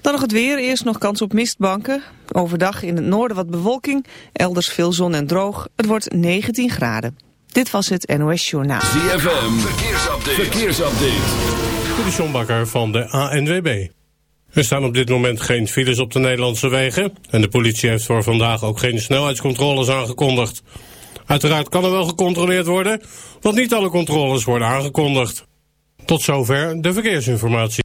Dan nog het weer. Eerst nog kans op mistbanken. Overdag in het noorden wat bewolking. Elders veel zon en droog. Het wordt 19 graden. Dit was het NOS Journaal. ZFM. Verkeersupdate. Verkeersupdate. De Sjombakker van de ANWB. Er staan op dit moment geen files op de Nederlandse wegen. En de politie heeft voor vandaag ook geen snelheidscontroles aangekondigd. Uiteraard kan er wel gecontroleerd worden, want niet alle controles worden aangekondigd. Tot zover de verkeersinformatie.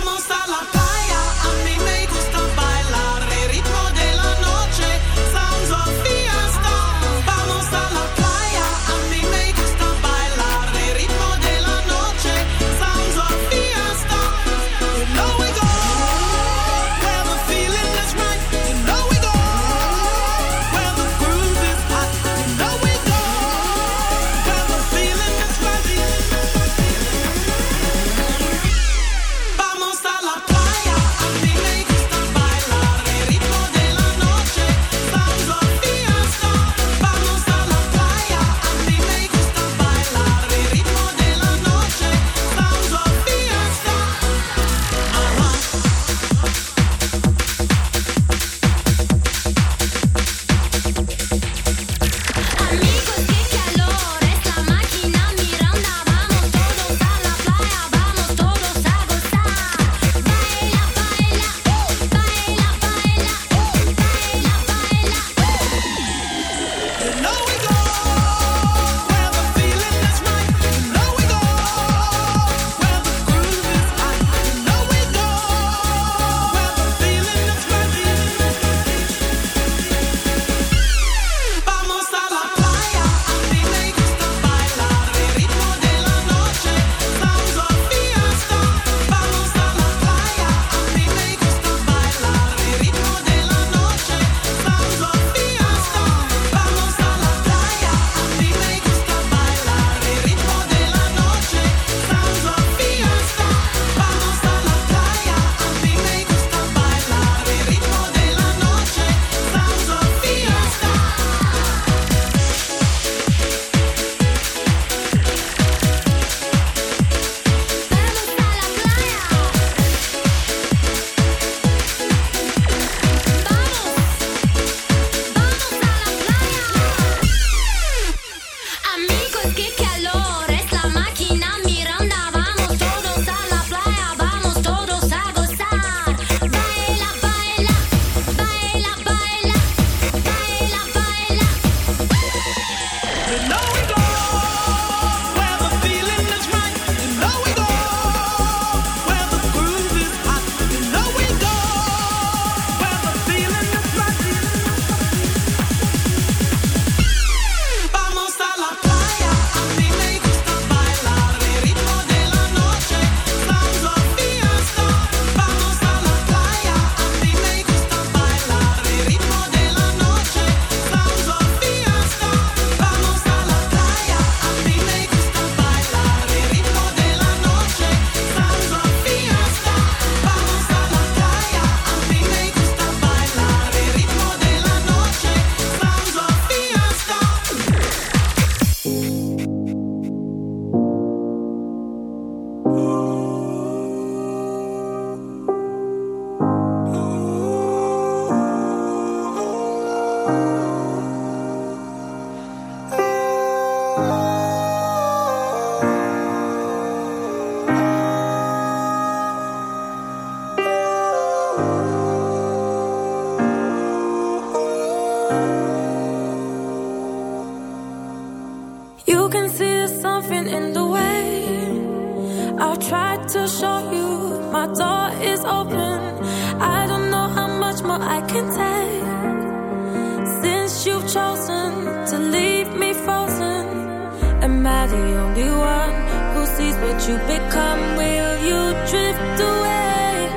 you become? Will you drift away?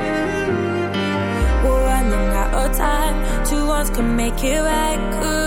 We're running out of time. Can make it right.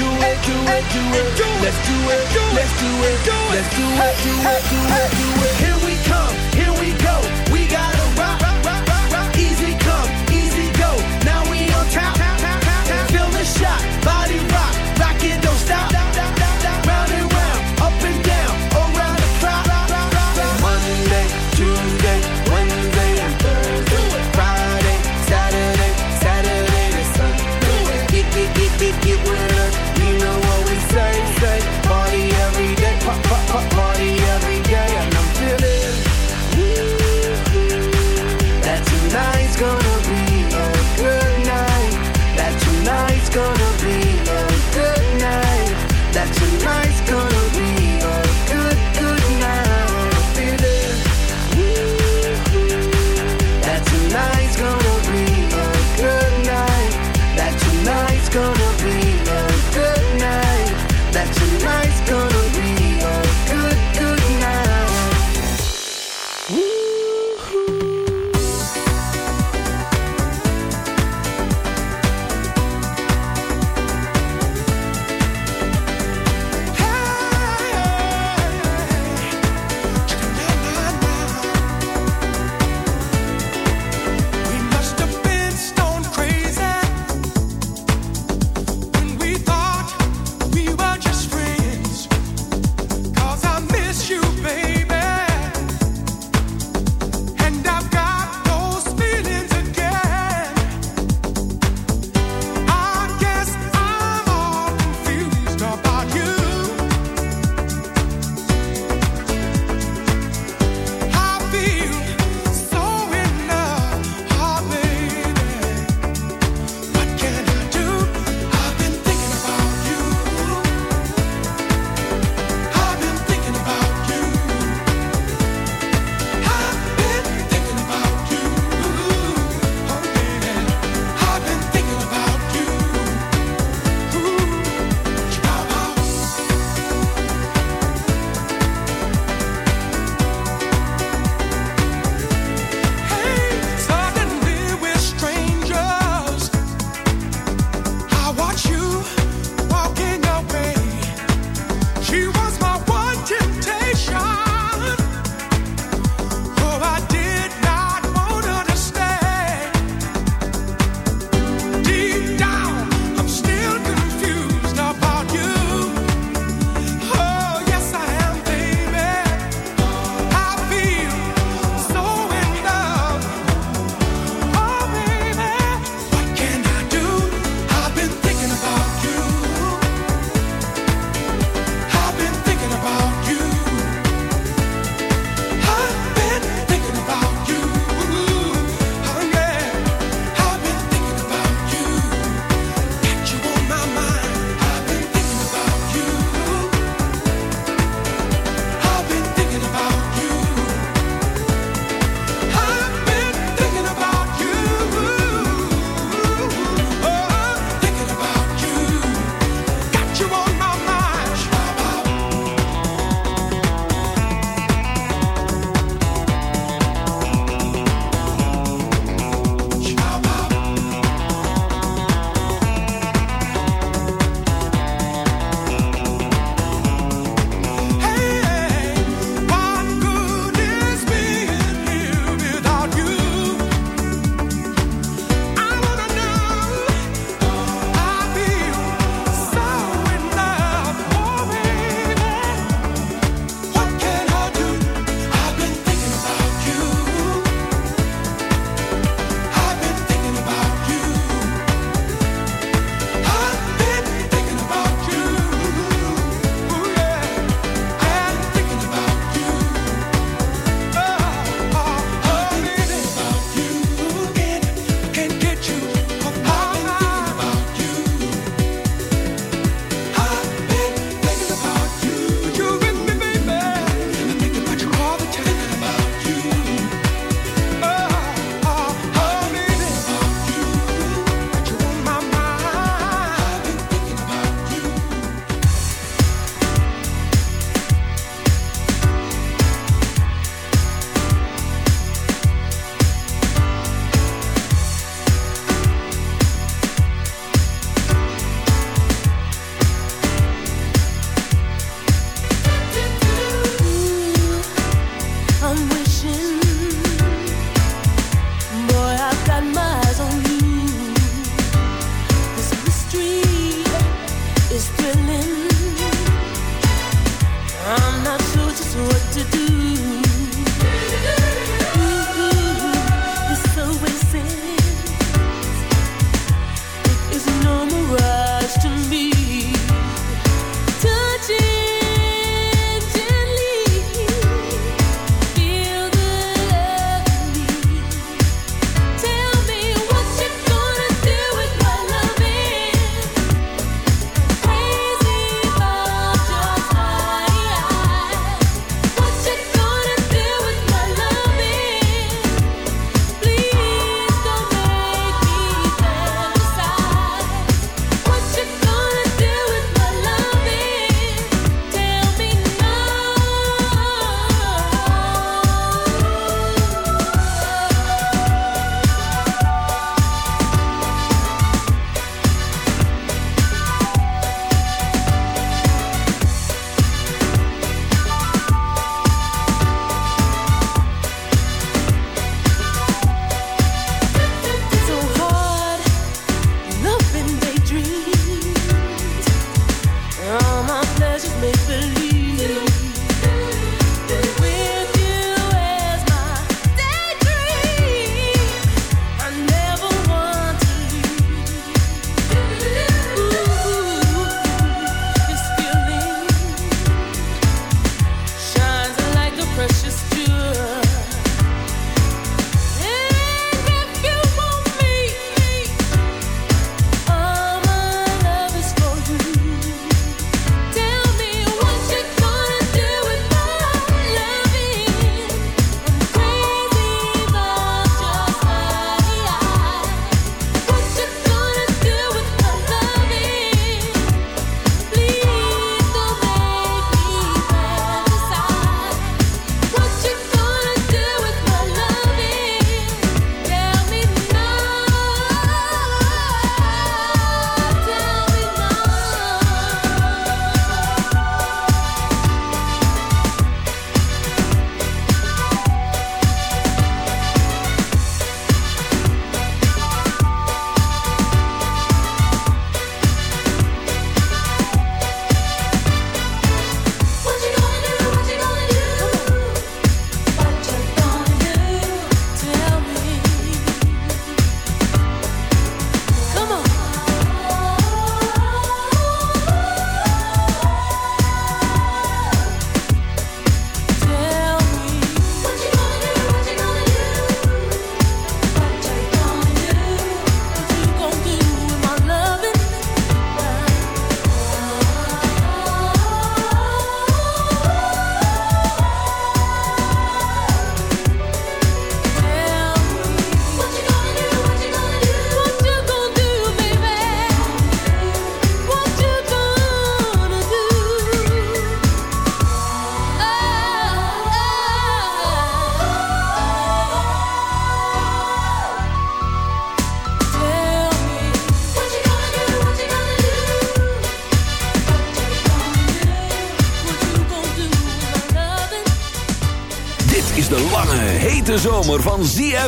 do it, do it, do it. Let's do it, let's do it, let's do it, do it, do it, do it. Here we come.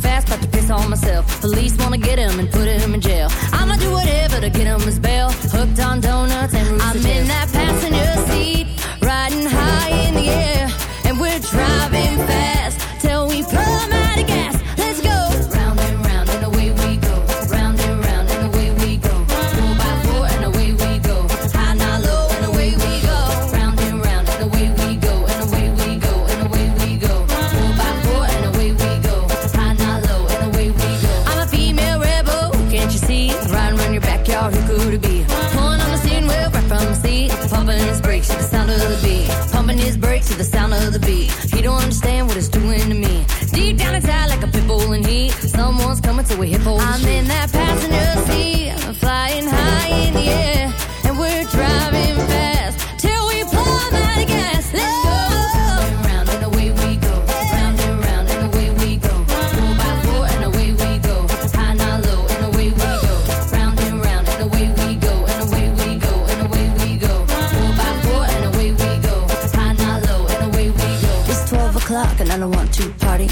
Fast, but to piss on myself. Police wanna get him and put him in jail. I'ma do whatever to get him his bail. Hooked on donuts and rooster I'm in that passenger seat, riding high in the air, and we're driving fast till we plumb out of He don't understand what it's doing to me. Deep down inside, like a pit bull in heat, someone's coming to a hip hole. I'm in that passenger seat,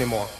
anymore.